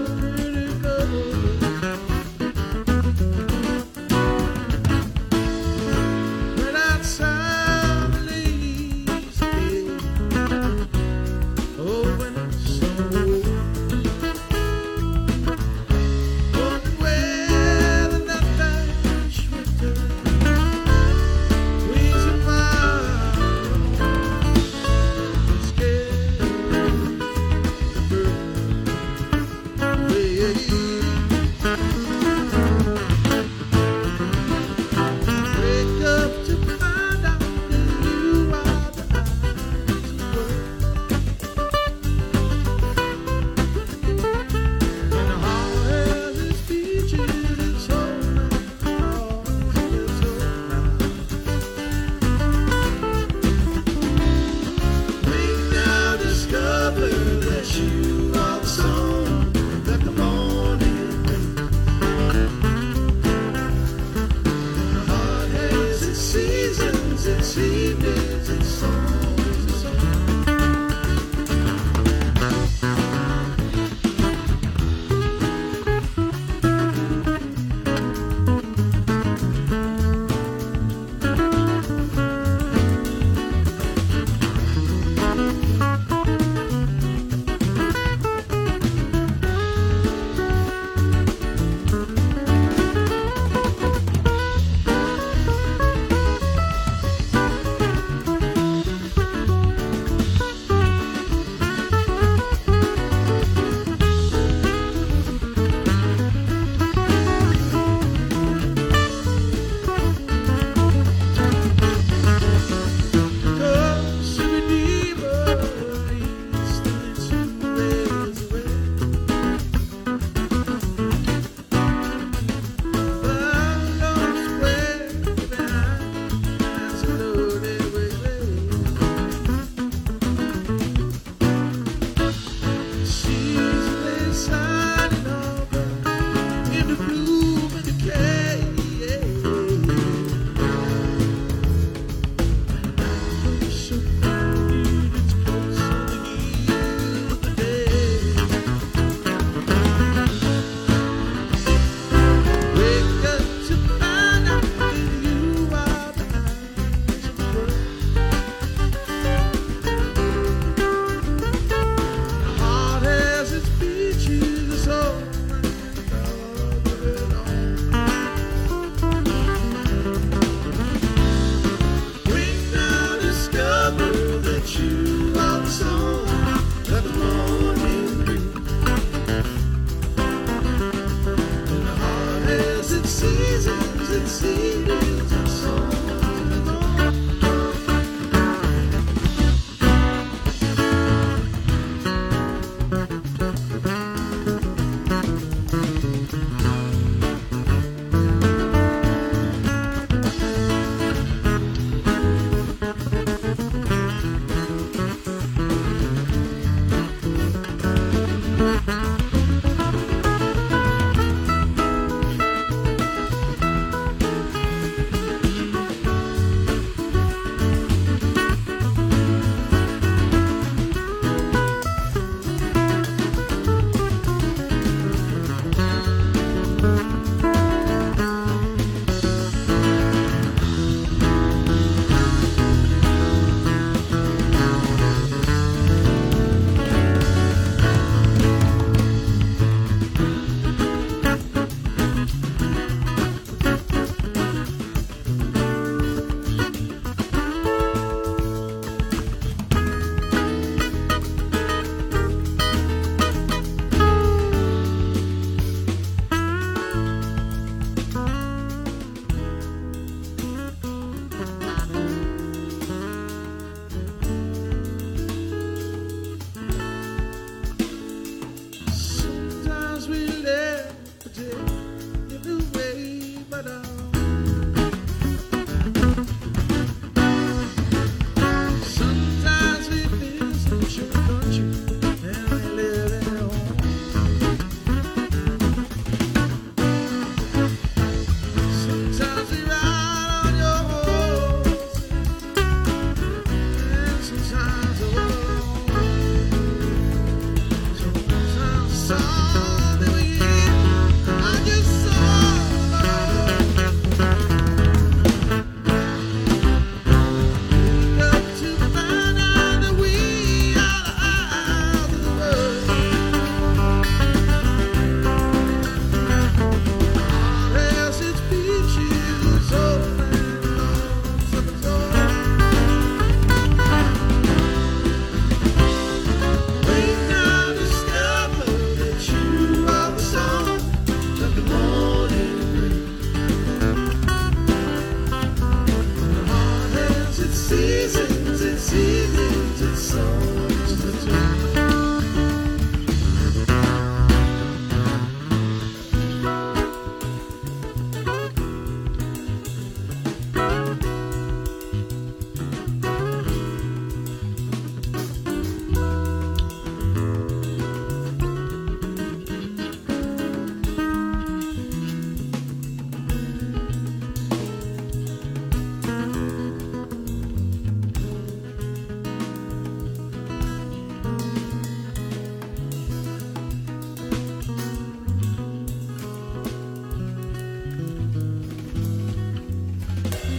up. Bye.